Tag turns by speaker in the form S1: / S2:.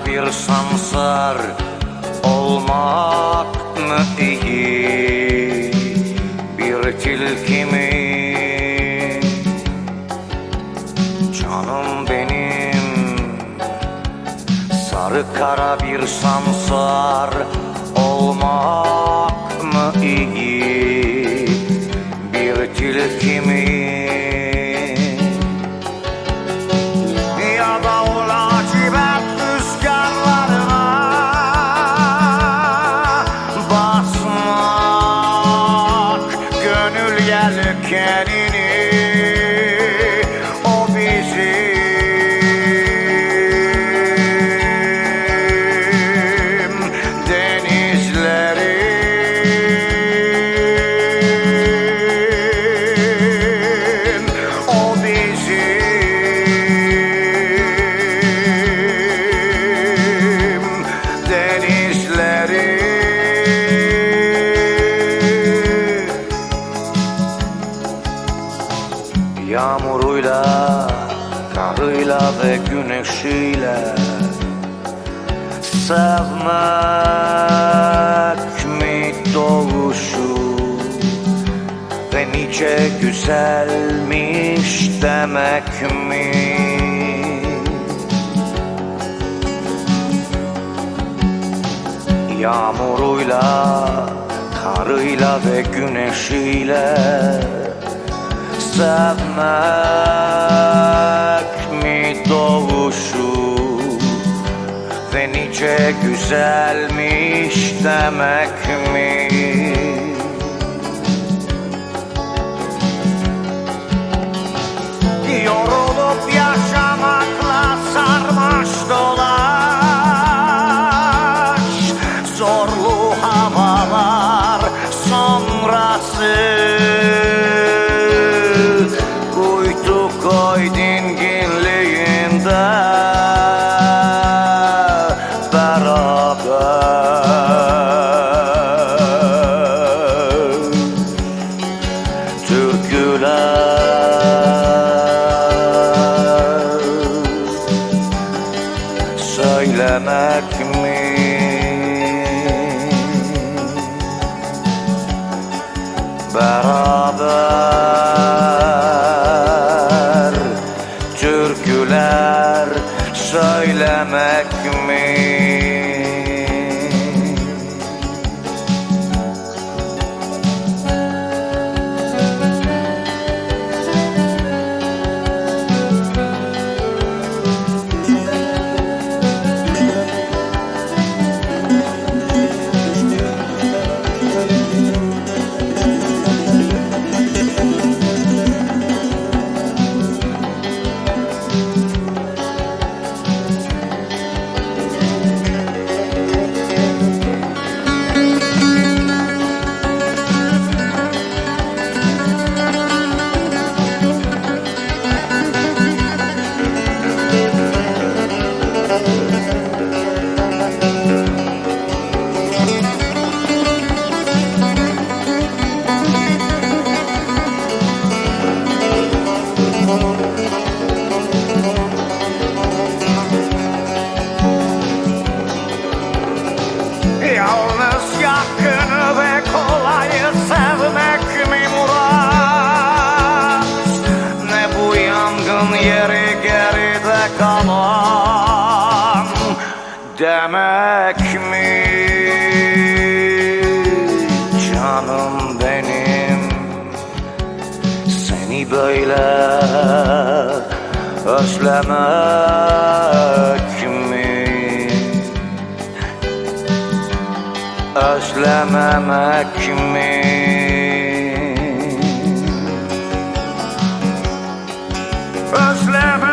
S1: Bir sansar olmak mı iyi bir tilki mi? Canım benim sarı kara bir sansar olmak mı iyi bir tilki mi? As a at it. Karıyla ve güneşiyle Sevmek mi doğuşu Ve nice güzelmiş demek mi? Yağmuruyla, karıyla ve güneşiyle Sevmek doğuşu. Ve nice güzelmiş demek mi Yorulup söylemek mi? demek mi? Canım benim. Seni böyle özlemek mi? Özlememek mi? Özlemek